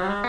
Uh-huh.